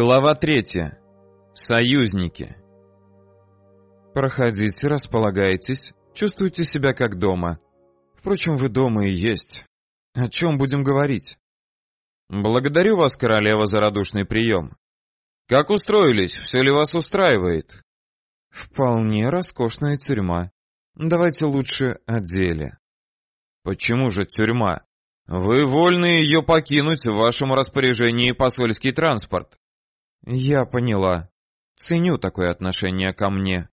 Глава третья. Союзники. Проходите, располагайтесь, чувствуйте себя как дома. Впрочем, вы дома и есть. О чем будем говорить? Благодарю вас, королева, за радушный прием. Как устроились? Все ли вас устраивает? Вполне роскошная тюрьма. Давайте лучше о деле. Почему же тюрьма? Вы вольны ее покинуть в вашем распоряжении посольский транспорт. Я поняла. Ценю такое отношение ко мне.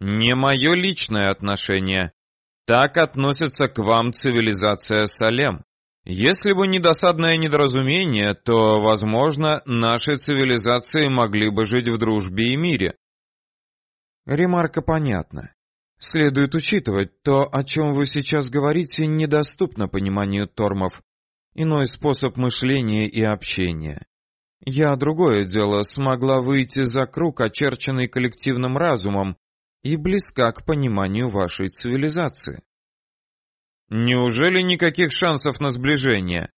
Не мое личное отношение. Так относится к вам цивилизация Салем. Если бы не досадное недоразумение, то, возможно, наши цивилизации могли бы жить в дружбе и мире. Ремарка понятна. Следует учитывать, то, о чем вы сейчас говорите, недоступно пониманию тормов. Иной способ мышления и общения. Я другое дело смогла выйти за круг, очерченный коллективным разумом, и близка к пониманию вашей цивилизации. Неужели никаких шансов на сближение?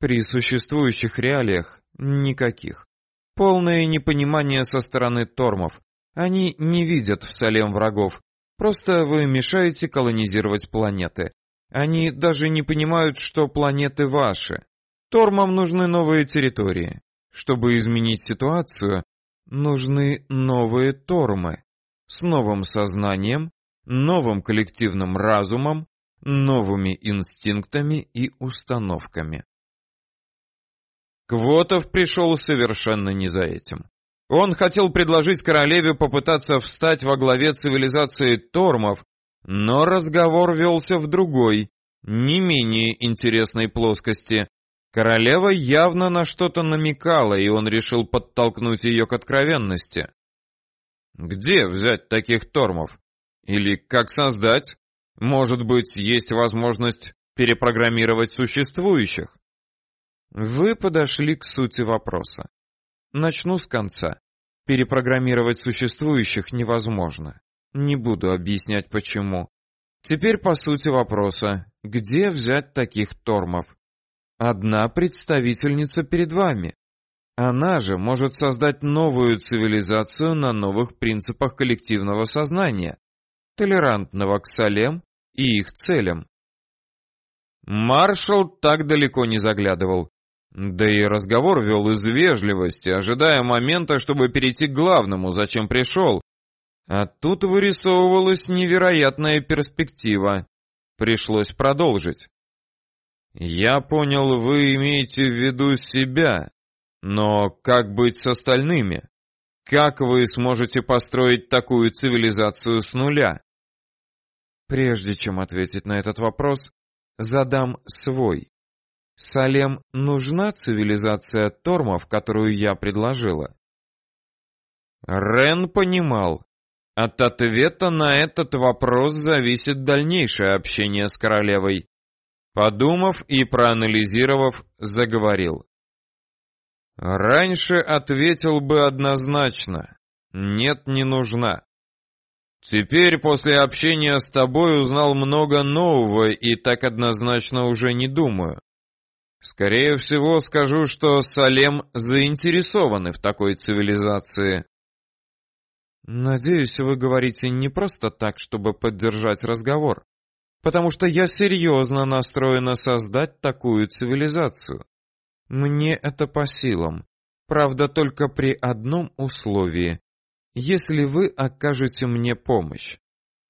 При существующих реалиях никаких. Полное непонимание со стороны тормов. Они не видят в Салем врагов. Просто вы мешаете колонизировать планеты. Они даже не понимают, что планеты ваши. Тормам нужны новые территории. Чтобы изменить ситуацию, нужны новые тормы с новым сознанием, новым коллективным разумом, новыми инстинктами и установками. Квотов пришел совершенно не за этим. Он хотел предложить королеве попытаться встать во главе цивилизации Тормов, но разговор велся в другой, не менее интересной плоскости, Королева явно на что-то намекала, и он решил подтолкнуть ее к откровенности. Где взять таких тормов? Или как создать? Может быть, есть возможность перепрограммировать существующих? Вы подошли к сути вопроса. Начну с конца. Перепрограммировать существующих невозможно. Не буду объяснять почему. Теперь по сути вопроса. Где взять таких тормов? Одна представительница перед вами. Она же может создать новую цивилизацию на новых принципах коллективного сознания, толерантного к Салем и их целям. Маршал так далеко не заглядывал. Да и разговор вел из вежливости, ожидая момента, чтобы перейти к главному, зачем пришел. А тут вырисовывалась невероятная перспектива. Пришлось продолжить. Я понял, вы имеете в виду себя. Но как быть с остальными? Как вы сможете построить такую цивилизацию с нуля? Прежде чем ответить на этот вопрос, задам свой. Салем нужна цивилизация тормов, которую я предложила? Рен понимал. От ответа на этот вопрос зависит дальнейшее общение с королевой. Подумав и проанализировав, заговорил. Раньше ответил бы однозначно. Нет, не нужна. Теперь после общения с тобой узнал много нового и так однозначно уже не думаю. Скорее всего, скажу, что Салем заинтересованы в такой цивилизации. Надеюсь, вы говорите не просто так, чтобы поддержать разговор потому что я серьезно настроена создать такую цивилизацию. Мне это по силам. Правда, только при одном условии. Если вы окажете мне помощь.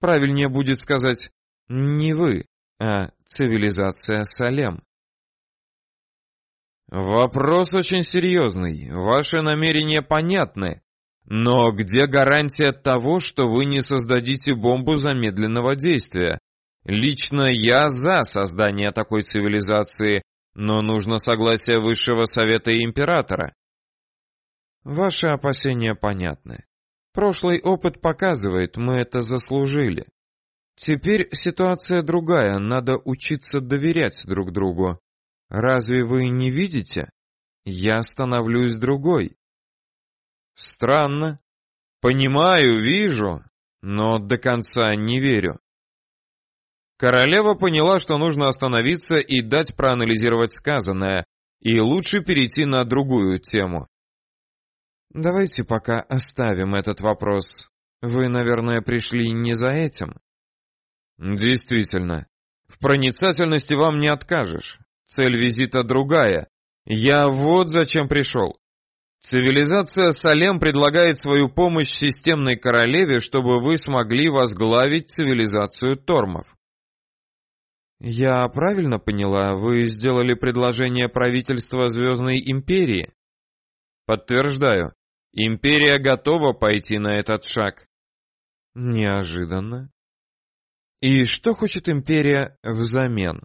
Правильнее будет сказать не вы, а цивилизация Салем. Вопрос очень серьезный. Ваши намерения понятны. Но где гарантия того, что вы не создадите бомбу замедленного действия? Лично я за создание такой цивилизации, но нужно согласие Высшего Совета и Императора. Ваши опасения понятны. Прошлый опыт показывает, мы это заслужили. Теперь ситуация другая, надо учиться доверять друг другу. Разве вы не видите? Я становлюсь другой. Странно. Понимаю, вижу, но до конца не верю. Королева поняла, что нужно остановиться и дать проанализировать сказанное, и лучше перейти на другую тему. Давайте пока оставим этот вопрос. Вы, наверное, пришли не за этим. Действительно, в проницательности вам не откажешь. Цель визита другая. Я вот зачем пришел. Цивилизация Салем предлагает свою помощь системной королеве, чтобы вы смогли возглавить цивилизацию Тормов. Я правильно поняла, вы сделали предложение правительства Звездной империи? Подтверждаю. Империя готова пойти на этот шаг. Неожиданно. И что хочет империя взамен?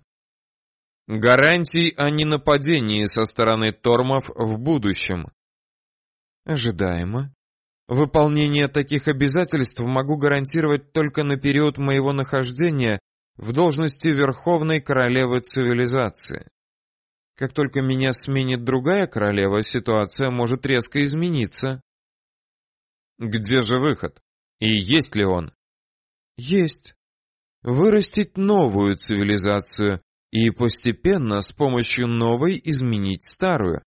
Гарантий о ненападении со стороны тормов в будущем. Ожидаемо. Выполнение таких обязательств могу гарантировать только на период моего нахождения в должности Верховной Королевы Цивилизации. Как только меня сменит другая королева, ситуация может резко измениться. Где же выход? И есть ли он? Есть. Вырастить новую цивилизацию и постепенно с помощью новой изменить старую.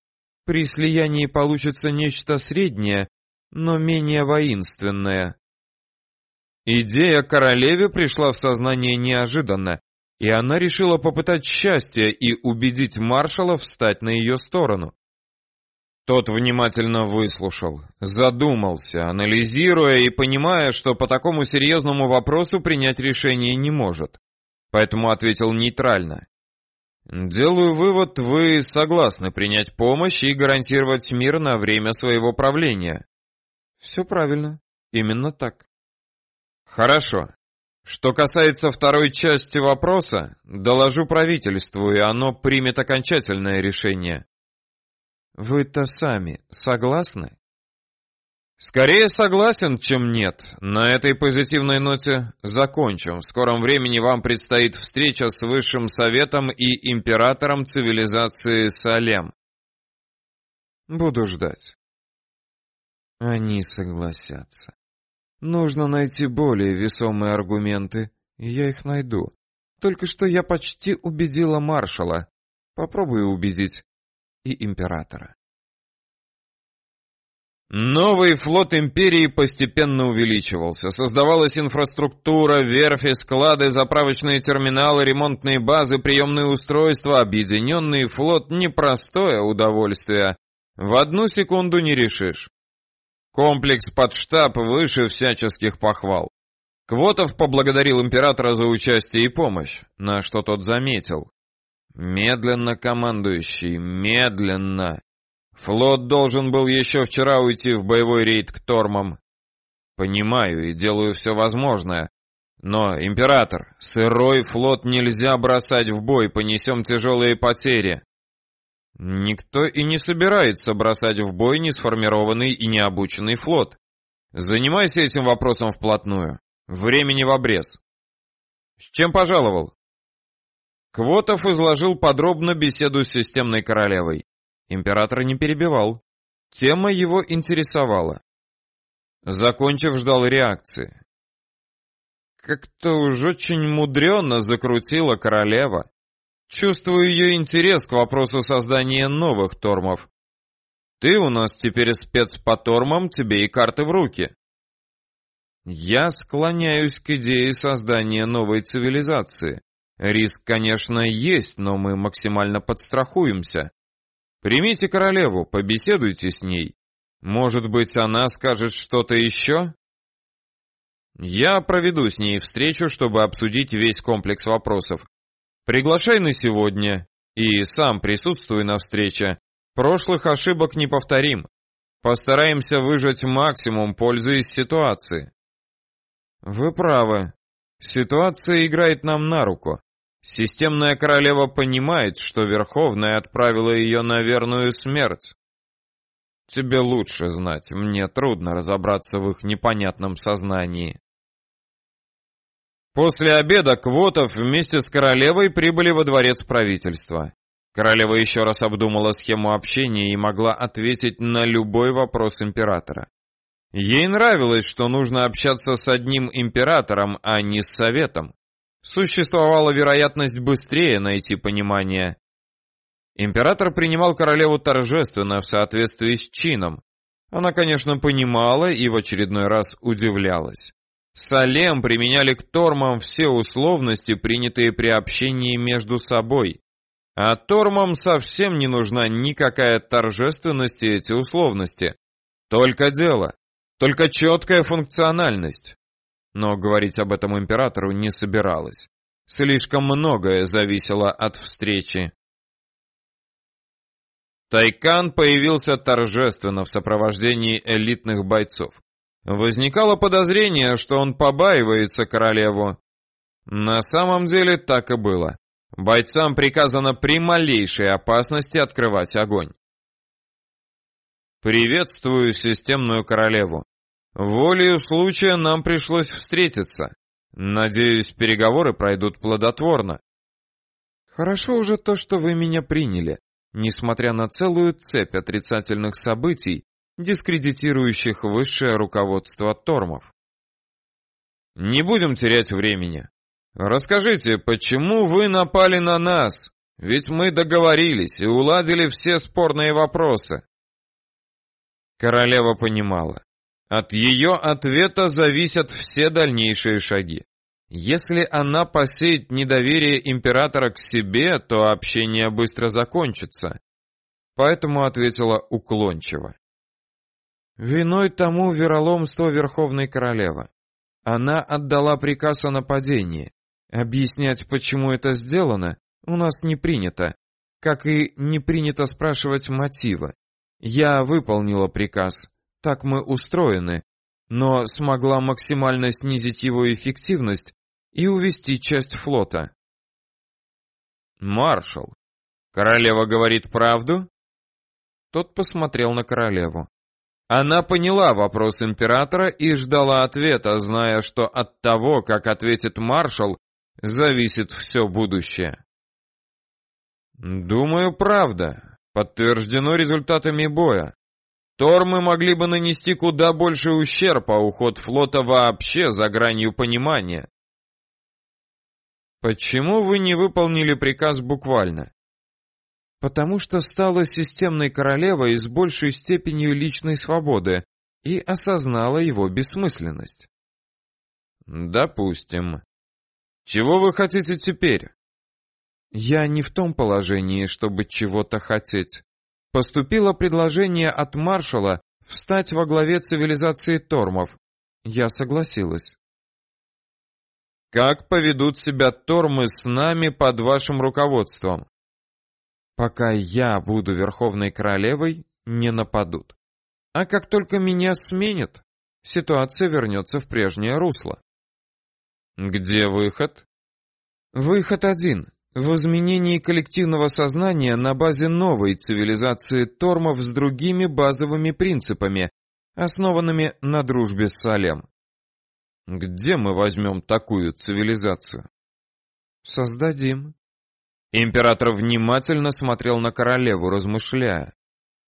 При слиянии получится нечто среднее, но менее воинственное. Идея королеве пришла в сознание неожиданно, и она решила попытать счастье и убедить маршала встать на ее сторону. Тот внимательно выслушал, задумался, анализируя и понимая, что по такому серьезному вопросу принять решение не может. Поэтому ответил нейтрально. Делаю вывод, вы согласны принять помощь и гарантировать мир на время своего правления. Все правильно. Именно так. Хорошо. Что касается второй части вопроса, доложу правительству, и оно примет окончательное решение. Вы-то сами согласны? Скорее согласен, чем нет. На этой позитивной ноте закончим. В скором времени вам предстоит встреча с высшим советом и императором цивилизации Салем. Буду ждать. Они согласятся. Нужно найти более весомые аргументы, и я их найду. Только что я почти убедила маршала. Попробую убедить и императора. Новый флот империи постепенно увеличивался. Создавалась инфраструктура, верфи, склады, заправочные терминалы, ремонтные базы, приемные устройства. Объединенный флот — непростое удовольствие. В одну секунду не решишь. Комплекс под штаб выше всяческих похвал. Квотов поблагодарил императора за участие и помощь, на что тот заметил. Медленно, командующий, медленно. Флот должен был еще вчера уйти в боевой рейд к Тормам. Понимаю и делаю все возможное. Но, император, сырой флот нельзя бросать в бой, понесем тяжелые потери. Никто и не собирается бросать в бой несформированный и необученный флот. Занимайся этим вопросом вплотную. Времени в обрез. С чем пожаловал? Квотов изложил подробно беседу с системной королевой. Император не перебивал. Тема его интересовала. Закончив, ждал реакции. Как-то уж очень мудрено закрутила королева. Чувствую ее интерес к вопросу создания новых тормов. Ты у нас теперь спец по тормам, тебе и карты в руки. Я склоняюсь к идее создания новой цивилизации. Риск, конечно, есть, но мы максимально подстрахуемся. Примите королеву, побеседуйте с ней. Может быть, она скажет что-то еще? Я проведу с ней встречу, чтобы обсудить весь комплекс вопросов, Приглашай на сегодня и сам присутствуй на встрече. Прошлых ошибок не повторим. Постараемся выжать максимум пользы из ситуации. Вы правы. Ситуация играет нам на руку. Системная королева понимает, что Верховная отправила ее на верную смерть. Тебе лучше знать, мне трудно разобраться в их непонятном сознании. После обеда Квотов вместе с королевой прибыли во дворец правительства. Королева еще раз обдумала схему общения и могла ответить на любой вопрос императора. Ей нравилось, что нужно общаться с одним императором, а не с советом. Существовала вероятность быстрее найти понимание. Император принимал королеву торжественно в соответствии с чином. Она, конечно, понимала и в очередной раз удивлялась. Салем применяли к тормам все условности, принятые при общении между собой. А тормам совсем не нужна никакая торжественность и эти условности. Только дело, только четкая функциональность. Но говорить об этом императору не собиралась. Слишком многое зависело от встречи. Тайкан появился торжественно в сопровождении элитных бойцов. Возникало подозрение, что он побаивается королеву. На самом деле так и было. Бойцам приказано при малейшей опасности открывать огонь. Приветствую системную королеву. Волею случая нам пришлось встретиться. Надеюсь, переговоры пройдут плодотворно. Хорошо уже то, что вы меня приняли, несмотря на целую цепь отрицательных событий, дискредитирующих высшее руководство Тормов. Не будем терять времени. Расскажите, почему вы напали на нас? Ведь мы договорились и уладили все спорные вопросы. Королева понимала. От ее ответа зависят все дальнейшие шаги. Если она посеет недоверие императора к себе, то общение быстро закончится. Поэтому ответила уклончиво. Виной тому вероломство Верховной Королевы. Она отдала приказ о нападении. Объяснять, почему это сделано, у нас не принято, как и не принято спрашивать мотивы. Я выполнила приказ, так мы устроены, но смогла максимально снизить его эффективность и увести часть флота. Маршал, королева говорит правду? Тот посмотрел на королеву. Она поняла вопрос императора и ждала ответа, зная, что от того, как ответит маршал, зависит все будущее. Думаю, правда. Подтверждено результатами боя. Тормы могли бы нанести куда больше ущерб, а уход флота вообще за гранью понимания. Почему вы не выполнили приказ буквально? Потому что стала системной королевой с большей степенью личной свободы и осознала его бессмысленность. Допустим. Чего вы хотите теперь? Я не в том положении, чтобы чего-то хотеть. Поступило предложение от маршала встать во главе цивилизации Тормов. Я согласилась. Как поведут себя Тормы с нами под вашим руководством? Пока я буду верховной королевой, не нападут. А как только меня сменят, ситуация вернется в прежнее русло. Где выход? Выход один в изменении коллективного сознания на базе новой цивилизации Тормов с другими базовыми принципами, основанными на дружбе с Салем. Где мы возьмем такую цивилизацию? Создадим. Император внимательно смотрел на королеву, размышляя.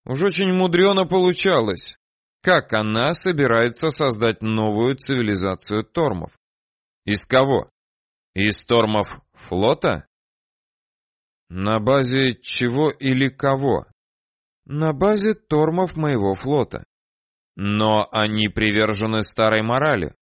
Уж очень мудрено получалось. Как она собирается создать новую цивилизацию Тормов? Из кого? Из Тормов флота? На базе чего или кого? На базе Тормов моего флота. Но они привержены старой морали.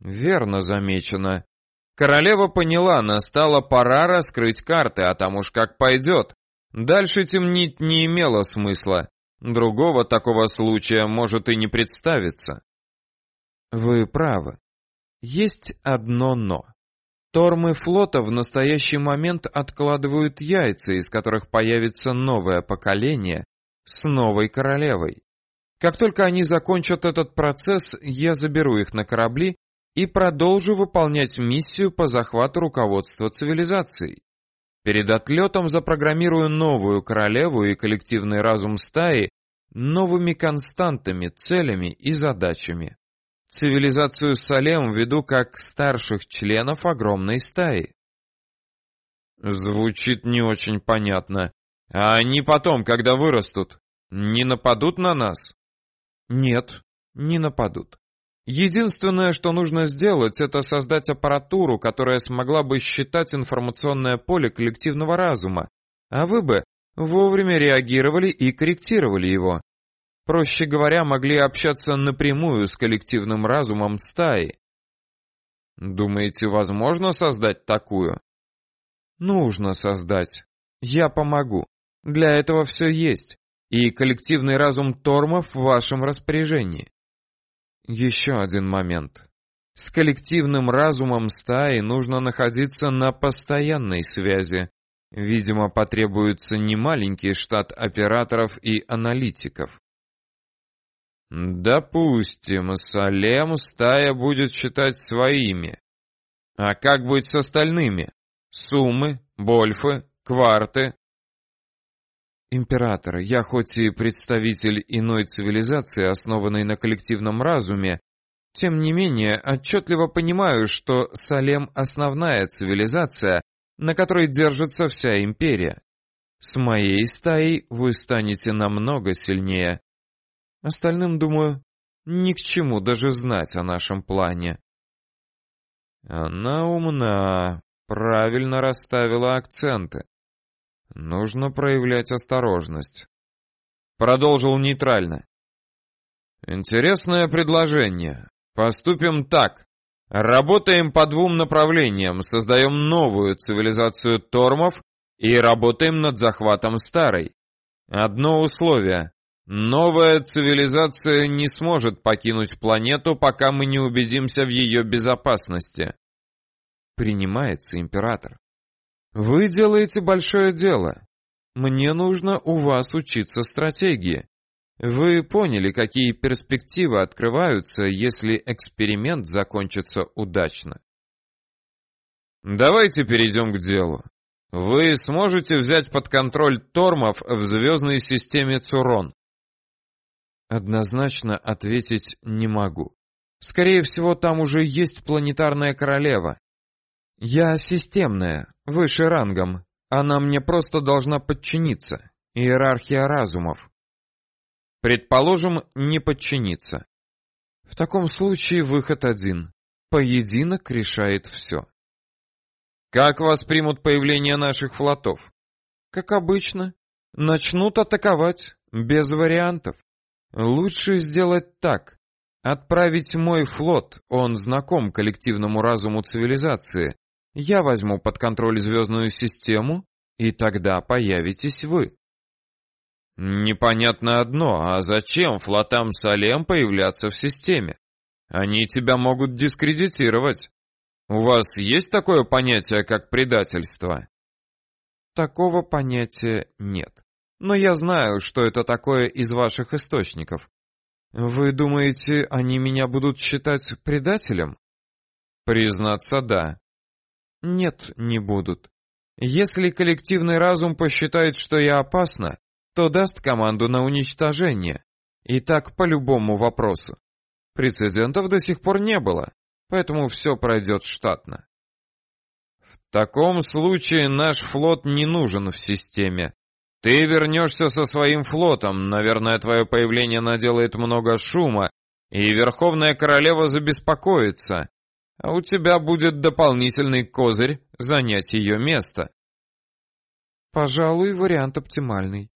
Верно замечено. Королева поняла, настала пора раскрыть карты, а там уж как пойдет. Дальше темнить не имело смысла. Другого такого случая может и не представиться. Вы правы. Есть одно но. Тормы флота в настоящий момент откладывают яйца, из которых появится новое поколение с новой королевой. Как только они закончат этот процесс, я заберу их на корабли и продолжу выполнять миссию по захвату руководства цивилизацией. Перед отлетом запрограммирую новую королеву и коллективный разум стаи новыми константами, целями и задачами. Цивилизацию Салем веду как старших членов огромной стаи. Звучит не очень понятно. А они потом, когда вырастут, не нападут на нас? Нет, не нападут. Единственное, что нужно сделать, это создать аппаратуру, которая смогла бы считать информационное поле коллективного разума, а вы бы вовремя реагировали и корректировали его. Проще говоря, могли общаться напрямую с коллективным разумом стаи. Думаете, возможно создать такую? Нужно создать. Я помогу. Для этого все есть. И коллективный разум Тормов в вашем распоряжении. Еще один момент. С коллективным разумом стаи нужно находиться на постоянной связи. Видимо, потребуется немаленький штат операторов и аналитиков. Допустим, Салем стая будет считать своими. А как быть с остальными? Суммы, Больфы, Кварты? Император, я хоть и представитель иной цивилизации, основанной на коллективном разуме, тем не менее отчетливо понимаю, что Салем основная цивилизация, на которой держится вся империя. С моей стаей вы станете намного сильнее. Остальным, думаю, ни к чему даже знать о нашем плане. Она умна, правильно расставила акценты. Нужно проявлять осторожность. Продолжил нейтрально. Интересное предложение. Поступим так. Работаем по двум направлениям, создаем новую цивилизацию тормов и работаем над захватом старой. Одно условие. Новая цивилизация не сможет покинуть планету, пока мы не убедимся в ее безопасности. Принимается, император. Вы делаете большое дело. Мне нужно у вас учиться стратегии. Вы поняли, какие перспективы открываются, если эксперимент закончится удачно. Давайте перейдем к делу. Вы сможете взять под контроль тормов в звездной системе Цурон? Однозначно ответить не могу. Скорее всего, там уже есть планетарная королева. Я системная, выше рангом. Она мне просто должна подчиниться. Иерархия разумов. Предположим, не подчиниться. В таком случае выход один. Поединок решает все. Как воспримут появление наших флотов? Как обычно. Начнут атаковать, без вариантов. Лучше сделать так. Отправить мой флот, он знаком коллективному разуму цивилизации. Я возьму под контроль звездную систему, и тогда появитесь вы. Непонятно одно, а зачем флотам Салем появляться в системе? Они тебя могут дискредитировать. У вас есть такое понятие, как предательство? Такого понятия нет но я знаю, что это такое из ваших источников. Вы думаете, они меня будут считать предателем? Признаться, да. Нет, не будут. Если коллективный разум посчитает, что я опасна, то даст команду на уничтожение. И так по любому вопросу. Прецедентов до сих пор не было, поэтому все пройдет штатно. В таком случае наш флот не нужен в системе, ты вернешься со своим флотом, наверное, твое появление наделает много шума, и Верховная Королева забеспокоится, а у тебя будет дополнительный козырь занять ее место. Пожалуй, вариант оптимальный.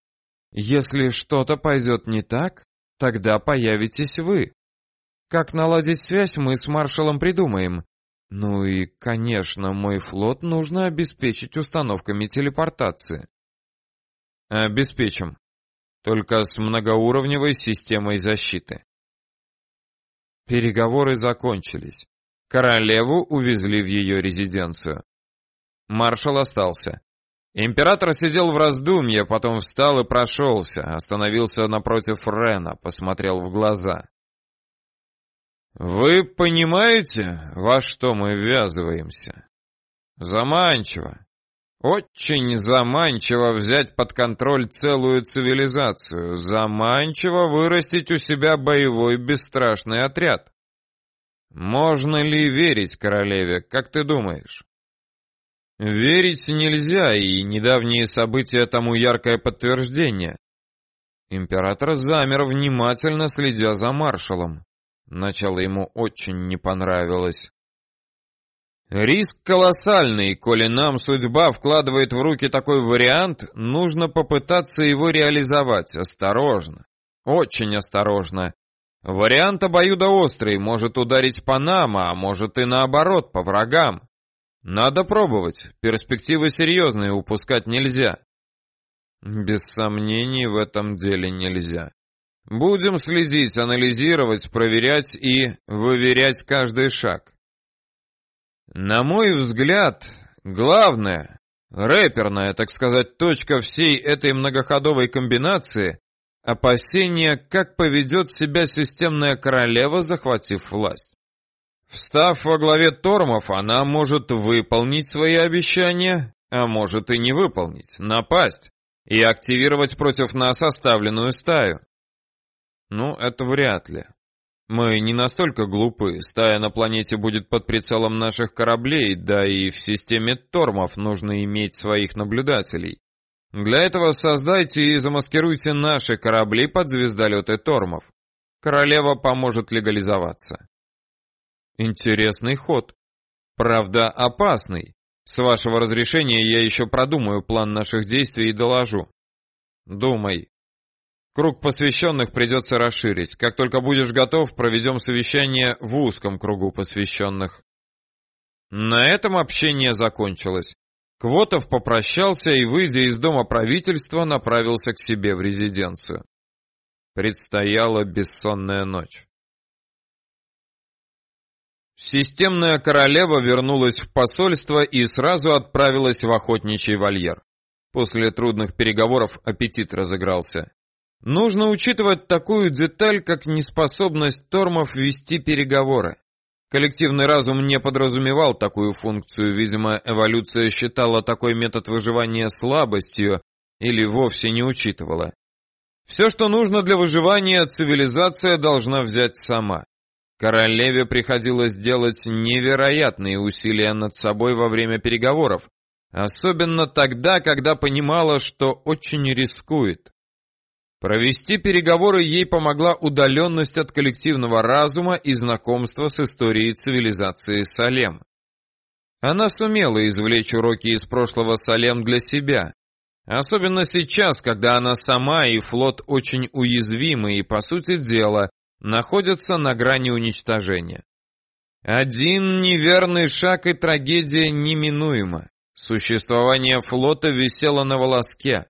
Если что-то пойдет не так, тогда появитесь вы. Как наладить связь, мы с маршалом придумаем. Ну и, конечно, мой флот нужно обеспечить установками телепортации. Обеспечим. Только с многоуровневой системой защиты. Переговоры закончились. Королеву увезли в ее резиденцию. Маршал остался. Император сидел в раздумье, потом встал и прошелся, остановился напротив Рена, посмотрел в глаза. «Вы понимаете, во что мы ввязываемся? Заманчиво. Очень заманчиво взять под контроль целую цивилизацию, заманчиво вырастить у себя боевой бесстрашный отряд. Можно ли верить королеве, как ты думаешь? Верить нельзя, и недавние события тому яркое подтверждение. Император замер, внимательно следя за маршалом. Начало ему очень не понравилось. Риск колоссальный, коли нам судьба вкладывает в руки такой вариант, нужно попытаться его реализовать осторожно, Очень осторожно. Вариант обоюдоострый, может ударить по нам, а может и наоборот, по врагам. Надо пробовать, перспективы серьезные, упускать нельзя. Без сомнений в этом деле нельзя. Будем следить, анализировать, проверять и выверять каждый шаг. На мой взгляд, главное, рэперная, так сказать, точка всей этой многоходовой комбинации — опасение, как поведет себя системная королева, захватив власть. Встав во главе Тормов, она может выполнить свои обещания, а может и не выполнить, напасть и активировать против нас оставленную стаю. Ну, это вряд ли. Мы не настолько глупы, стая на планете будет под прицелом наших кораблей, да и в системе Тормов нужно иметь своих наблюдателей. Для этого создайте и замаскируйте наши корабли под звездолеты Тормов. Королева поможет легализоваться. Интересный ход. Правда, опасный. С вашего разрешения я еще продумаю план наших действий и доложу. Думай. Круг посвященных придется расширить. Как только будешь готов, проведем совещание в узком кругу посвященных. На этом общение закончилось. Квотов попрощался и, выйдя из дома правительства, направился к себе в резиденцию. Предстояла бессонная ночь. Системная королева вернулась в посольство и сразу отправилась в охотничий вольер. После трудных переговоров аппетит разыгрался. Нужно учитывать такую деталь, как неспособность Тормов вести переговоры. Коллективный разум не подразумевал такую функцию, видимо, эволюция считала такой метод выживания слабостью или вовсе не учитывала. Все, что нужно для выживания, цивилизация должна взять сама. Королеве приходилось делать невероятные усилия над собой во время переговоров, особенно тогда, когда понимала, что очень рискует. Провести переговоры ей помогла удаленность от коллективного разума и знакомство с историей цивилизации Салем. Она сумела извлечь уроки из прошлого Салем для себя, особенно сейчас, когда она сама и флот очень уязвимы и, по сути дела, находятся на грани уничтожения. Один неверный шаг и трагедия неминуема. Существование флота висело на волоске.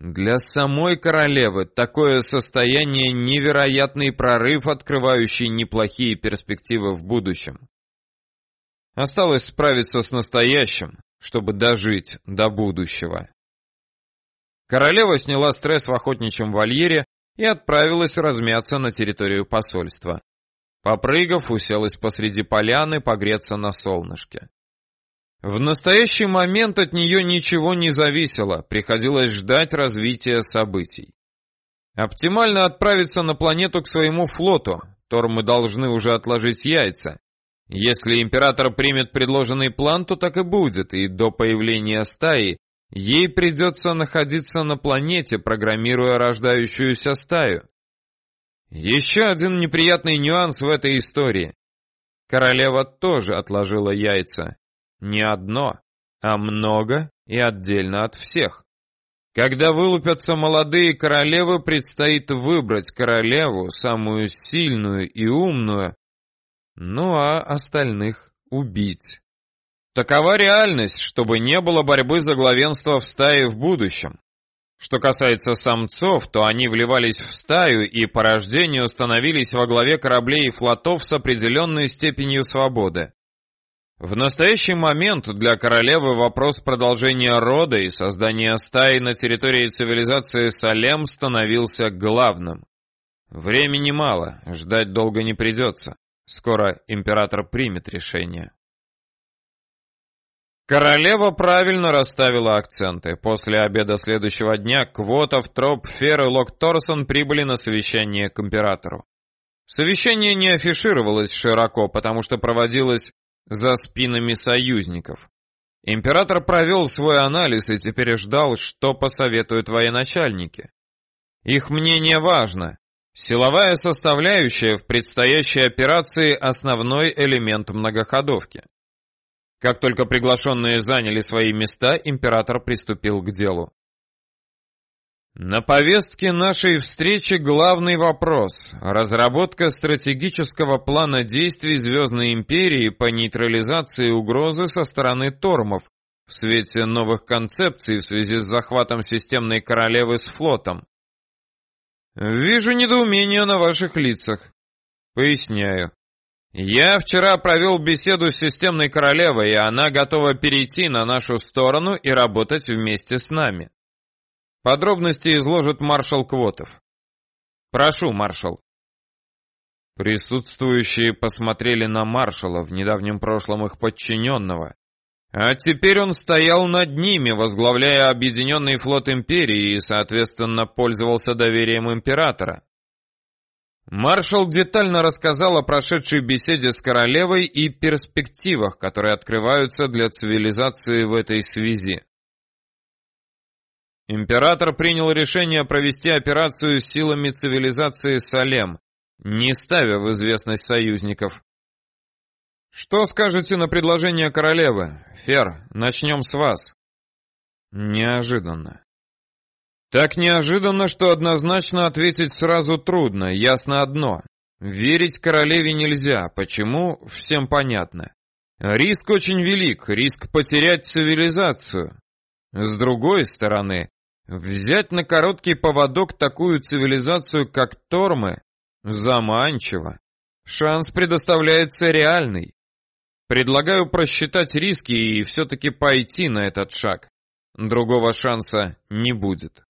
Для самой королевы такое состояние невероятный прорыв, открывающий неплохие перспективы в будущем. Осталось справиться с настоящим, чтобы дожить до будущего. Королева сняла стресс в охотничьем вольере и отправилась размяться на территорию посольства. Попрыгав, уселась посреди поляны погреться на солнышке. В настоящий момент от нее ничего не зависело, приходилось ждать развития событий. Оптимально отправиться на планету к своему флоту, Тормы должны уже отложить яйца. Если император примет предложенный план, то так и будет, и до появления стаи ей придется находиться на планете, программируя рождающуюся стаю. Еще один неприятный нюанс в этой истории. Королева тоже отложила яйца. Не одно, а много и отдельно от всех. Когда вылупятся молодые королевы, предстоит выбрать королеву, самую сильную и умную, ну а остальных убить. Такова реальность, чтобы не было борьбы за главенство в стае в будущем. Что касается самцов, то они вливались в стаю и по рождению становились во главе кораблей и флотов с определенной степенью свободы. В настоящий момент для королевы вопрос продолжения рода и создания стаи на территории цивилизации Салем становился главным. Времени мало, ждать долго не придется. Скоро император примет решение. Королева правильно расставила акценты. После обеда следующего дня Квотов, Троп, Фер и Лок Торсон прибыли на совещание к императору. Совещание не афишировалось широко, потому что проводилось за спинами союзников. Император провел свой анализ и теперь ждал, что посоветуют военачальники. Их мнение важно. Силовая составляющая в предстоящей операции – основной элемент многоходовки. Как только приглашенные заняли свои места, император приступил к делу. На повестке нашей встречи главный вопрос – разработка стратегического плана действий Звездной Империи по нейтрализации угрозы со стороны Тормов в свете новых концепций в связи с захватом системной королевы с флотом. Вижу недоумение на ваших лицах. Поясняю. Я вчера провел беседу с системной королевой, и она готова перейти на нашу сторону и работать вместе с нами. Подробности изложит маршал Квотов. Прошу, маршал. Присутствующие посмотрели на маршала, в недавнем прошлом их подчиненного. А теперь он стоял над ними, возглавляя объединенный флот империи и, соответственно, пользовался доверием императора. Маршал детально рассказал о прошедшей беседе с королевой и перспективах, которые открываются для цивилизации в этой связи. Император принял решение провести операцию силами цивилизации Салем, не ставя в известность союзников. Что скажете на предложение королевы? Фер, начнем с вас. Неожиданно. Так неожиданно, что однозначно ответить сразу трудно. Ясно одно. Верить королеве нельзя. Почему? Всем понятно. Риск очень велик, риск потерять цивилизацию. С другой стороны, Взять на короткий поводок такую цивилизацию, как Тормы, заманчиво. Шанс предоставляется реальный. Предлагаю просчитать риски и все-таки пойти на этот шаг. Другого шанса не будет.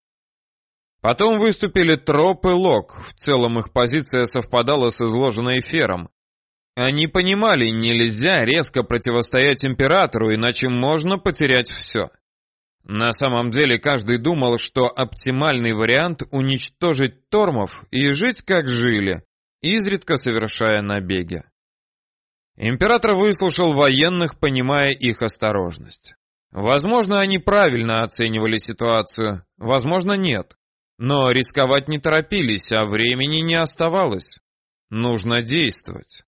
Потом выступили Троп и Лок, в целом их позиция совпадала с изложенной Фером. Они понимали, нельзя резко противостоять Императору, иначе можно потерять все. На самом деле каждый думал, что оптимальный вариант уничтожить тормов и жить как жили, изредка совершая набеги. Император выслушал военных, понимая их осторожность. Возможно, они правильно оценивали ситуацию, возможно, нет. Но рисковать не торопились, а времени не оставалось. Нужно действовать.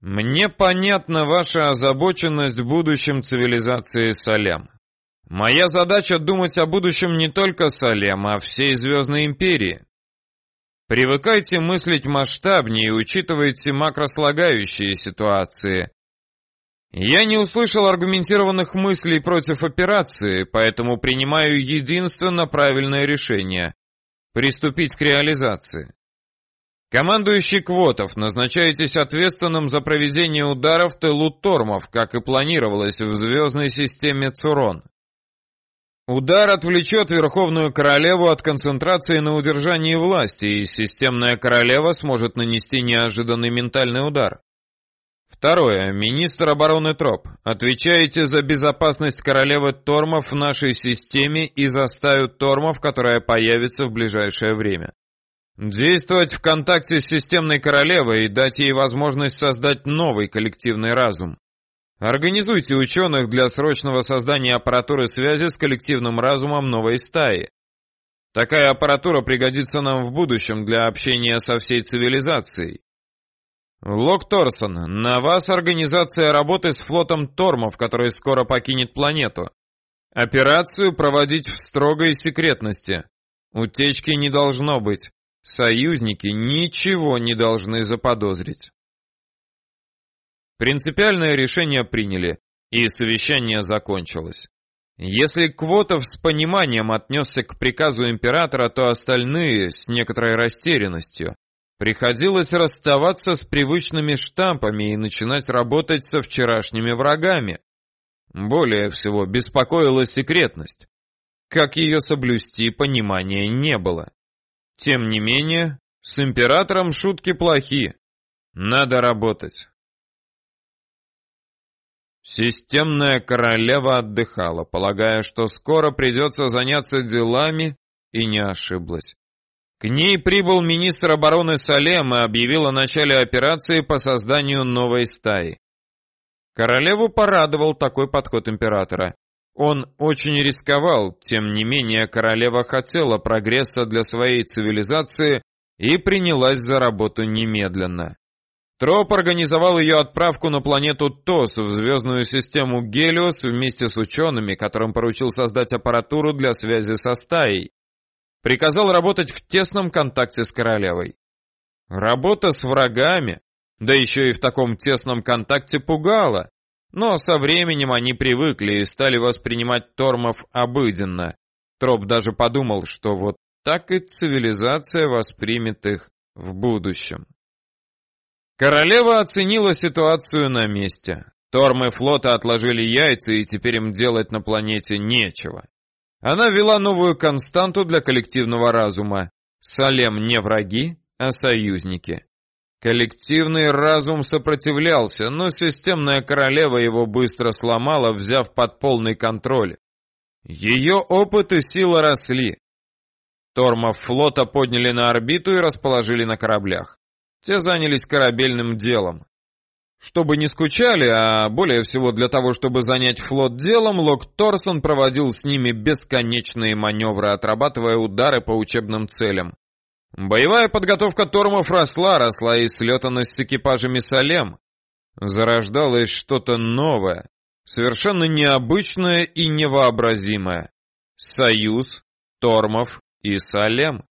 Мне понятна ваша озабоченность будущим цивилизации Салем. Моя задача думать о будущем не только Салем, а всей Звездной Империи. Привыкайте мыслить масштабнее и учитывайте макрослагающие ситуации. Я не услышал аргументированных мыслей против операции, поэтому принимаю единственно правильное решение – приступить к реализации. Командующий Квотов, назначаетесь ответственным за проведение ударов в тылу Тормов, как и планировалось в звездной системе Цурон. Удар отвлечет Верховную Королеву от концентрации на удержании власти, и системная королева сможет нанести неожиданный ментальный удар. Второе. Министр обороны Троп. Отвечаете за безопасность королевы Тормов в нашей системе и за стаю Тормов, которая появится в ближайшее время. Действовать в контакте с системной королевой и дать ей возможность создать новый коллективный разум. Организуйте ученых для срочного создания аппаратуры связи с коллективным разумом новой стаи. Такая аппаратура пригодится нам в будущем для общения со всей цивилизацией. Лок Торсон, на вас организация работы с флотом Тормов, который скоро покинет планету. Операцию проводить в строгой секретности. Утечки не должно быть. Союзники ничего не должны заподозрить. Принципиальное решение приняли, и совещание закончилось. Если Квотов с пониманием отнесся к приказу императора, то остальные с некоторой растерянностью. Приходилось расставаться с привычными штампами и начинать работать со вчерашними врагами. Более всего беспокоила секретность. Как ее соблюсти, понимания не было. Тем не менее, с императором шутки плохи. Надо работать. Системная королева отдыхала, полагая, что скоро придется заняться делами, и не ошиблась. К ней прибыл министр обороны Салем и объявил о начале операции по созданию новой стаи. Королеву порадовал такой подход императора. Он очень рисковал, тем не менее королева хотела прогресса для своей цивилизации и принялась за работу немедленно. Троп организовал ее отправку на планету ТОС в звездную систему Гелиос вместе с учеными, которым поручил создать аппаратуру для связи со стаей. Приказал работать в тесном контакте с королевой. Работа с врагами, да еще и в таком тесном контакте пугала. Но со временем они привыкли и стали воспринимать тормов обыденно. Троп даже подумал, что вот так и цивилизация воспримет их в будущем. Королева оценила ситуацию на месте. Тормы флота отложили яйца, и теперь им делать на планете нечего. Она ввела новую константу для коллективного разума. Салем не враги, а союзники. Коллективный разум сопротивлялся, но системная королева его быстро сломала, взяв под полный контроль. Ее опыт и сила росли. Тормов флота подняли на орбиту и расположили на кораблях. Те занялись корабельным делом. Чтобы не скучали, а более всего для того, чтобы занять флот делом, Лок Торсон проводил с ними бесконечные маневры, отрабатывая удары по учебным целям. Боевая подготовка Тормов росла, росла и слетанность с экипажами Салем. Зарождалось что-то новое, совершенно необычное и невообразимое. Союз Тормов и Салем.